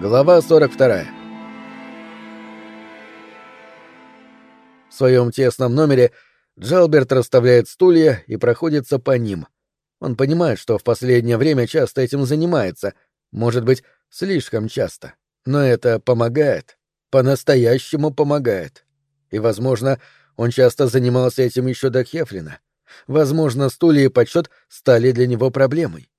Глава 42. В своем тесном номере Джалберт расставляет стулья и проходится по ним. Он понимает, что в последнее время часто этим занимается, может быть, слишком часто. Но это помогает. По-настоящему помогает. И, возможно, он часто занимался этим еще до Хефлина. Возможно, стулья и подсчет стали для него проблемой.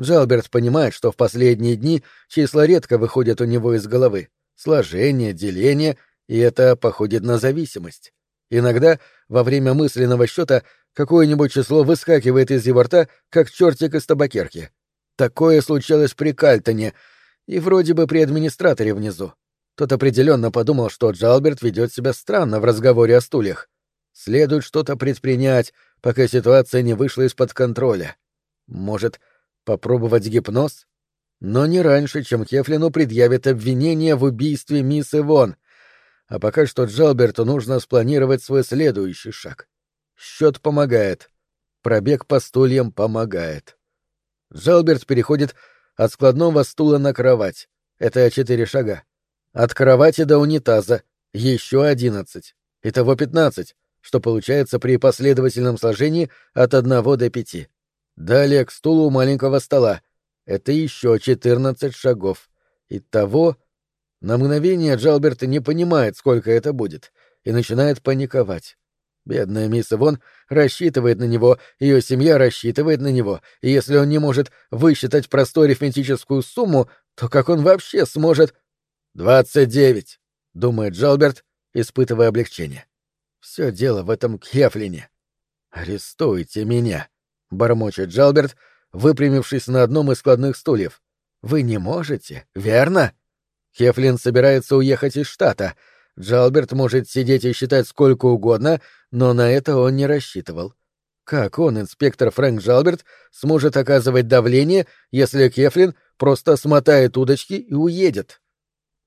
Джалберт понимает, что в последние дни числа редко выходят у него из головы. Сложение, деление, и это походит на зависимость. Иногда, во время мысленного счета, какое-нибудь число выскакивает из его рта, как чертик из табакерки. Такое случалось при Кальтоне и вроде бы при администраторе внизу. Тот определенно подумал, что Джалберт ведет себя странно в разговоре о стульях. Следует что-то предпринять, пока ситуация не вышла из-под контроля. Может, Попробовать гипноз? Но не раньше, чем Хефлину предъявят обвинение в убийстве мисс Ивон. А пока что Джалберту нужно спланировать свой следующий шаг. Счет помогает. Пробег по стульям помогает. Джалберт переходит от складного стула на кровать. Это четыре шага. От кровати до унитаза еще одиннадцать. Итого пятнадцать, что получается при последовательном сложении от одного до пяти. Далее к стулу маленького стола. Это еще четырнадцать шагов. Итого... На мгновение Джалберт не понимает, сколько это будет, и начинает паниковать. Бедная мисс Ивон рассчитывает на него, ее семья рассчитывает на него, и если он не может высчитать простую арифметическую сумму, то как он вообще сможет... «Двадцать девять», — думает Джалберт, испытывая облегчение. «Все дело в этом Кефлине. Арестуйте меня» бормочет Джалберт, выпрямившись на одном из складных стульев. Вы не можете, верно? Хефлин собирается уехать из штата. Джалберт может сидеть и считать сколько угодно, но на это он не рассчитывал. Как он, инспектор Фрэнк Джалберт, сможет оказывать давление, если Кефлин просто смотает удочки и уедет?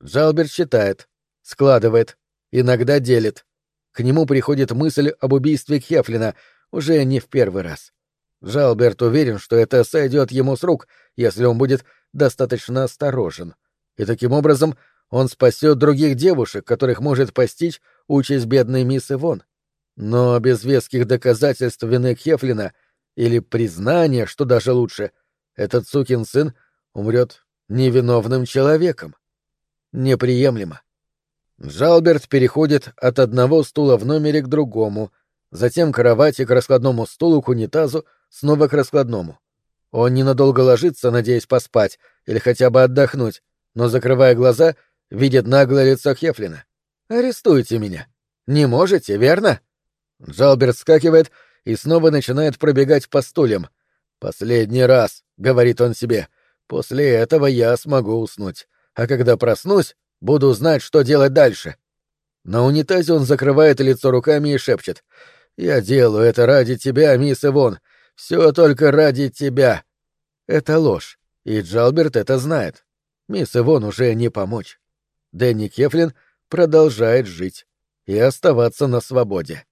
Джалберт считает, складывает, иногда делит. К нему приходит мысль об убийстве Кефлина уже не в первый раз. Жалберт уверен, что это сойдет ему с рук, если он будет достаточно осторожен. И таким образом он спасет других девушек, которых может постичь участь бедной мисс Ивон. Но без веских доказательств вины Хефлина или признания, что даже лучше, этот сукин сын умрет невиновным человеком. Неприемлемо. Жалберт переходит от одного стула в номере к другому, затем к кровати, к раскладному стулу, к унитазу, снова к раскладному. Он ненадолго ложится, надеясь поспать или хотя бы отдохнуть, но, закрывая глаза, видит наглое лицо Хефлина. «Арестуйте меня. Не можете, верно?» Джалберт скакивает и снова начинает пробегать по стульям. «Последний раз», — говорит он себе, — «после этого я смогу уснуть. А когда проснусь, буду знать, что делать дальше». На унитазе он закрывает лицо руками и шепчет. «Я делаю это ради тебя, мисс Ивон. Все только ради тебя. Это ложь, и Джалберт это знает. Мисс Ивон уже не помочь. Дэнни Кефлин продолжает жить и оставаться на свободе.